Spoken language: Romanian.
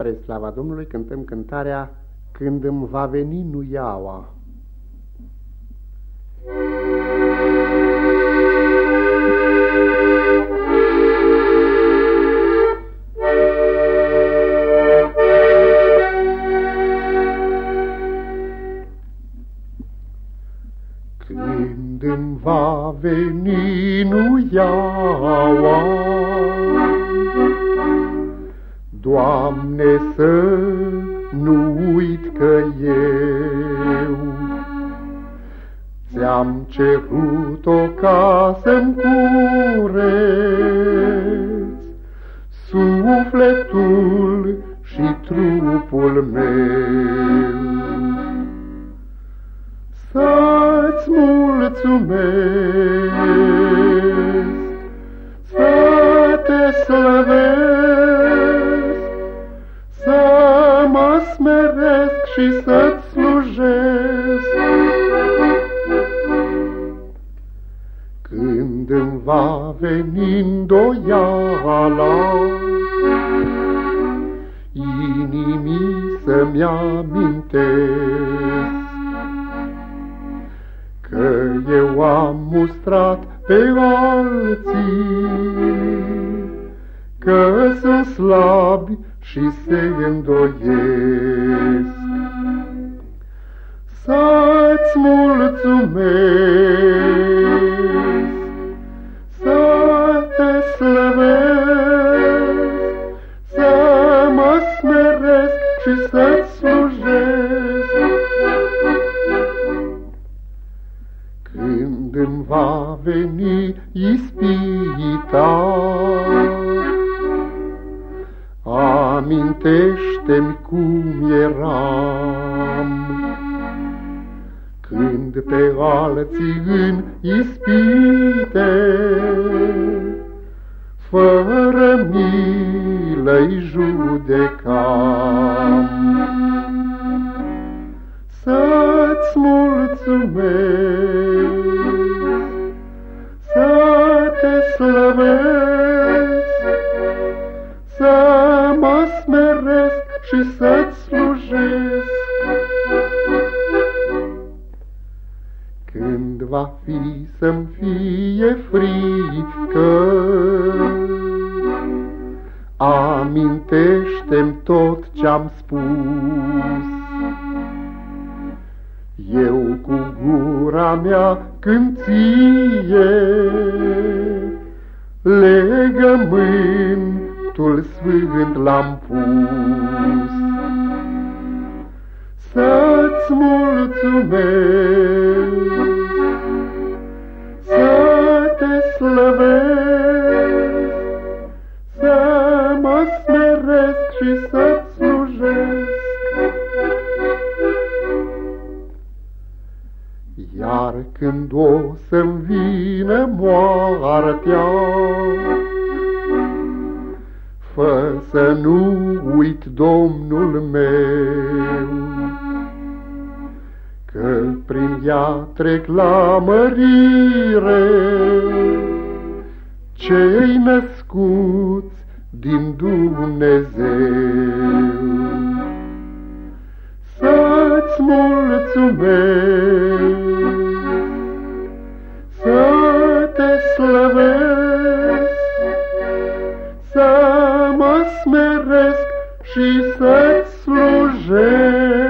Spre slava Domnului cântăm cântarea Când îmi va veni nuiaua. Când îmi va veni nuiaua, Doamne, să nu uit că eu Ți-am cerut-o ca să-mi cureți Sufletul și trupul meu. Să-ți mulțumesc smeresc și să-ți slujesc. Când îmi va veni îndoiala, inimii să-mi amintesc că eu am mustrat pe alții, că sunt slabi și se îndoiesc. Să-ți mulțumesc, să te slăvesc, să mă smeresc și să-ți slujesc. Când îmi va veni ispita, Amintește-mi cum eram. Când pe alții în ispite Fără milă-i judecam. Să-ți mulțumesc și să-ți slujesc. Când va fi să-mi fie frică, Amintește-mi tot ce-am spus. Eu cu gura mea când ție legământ cuvântul sfânt l-am pus. Să-ți mulțumesc, să te slăvesc, să mă smeresc și să-ți slujesc. Iar când o să-mi vină moartea, Fă să nu uit Domnul meu, Că prin ea trec la mărire Cei născuți din Dumnezeu. Să-ți mulțumesc, să mă smeresc și să-ți slujesc.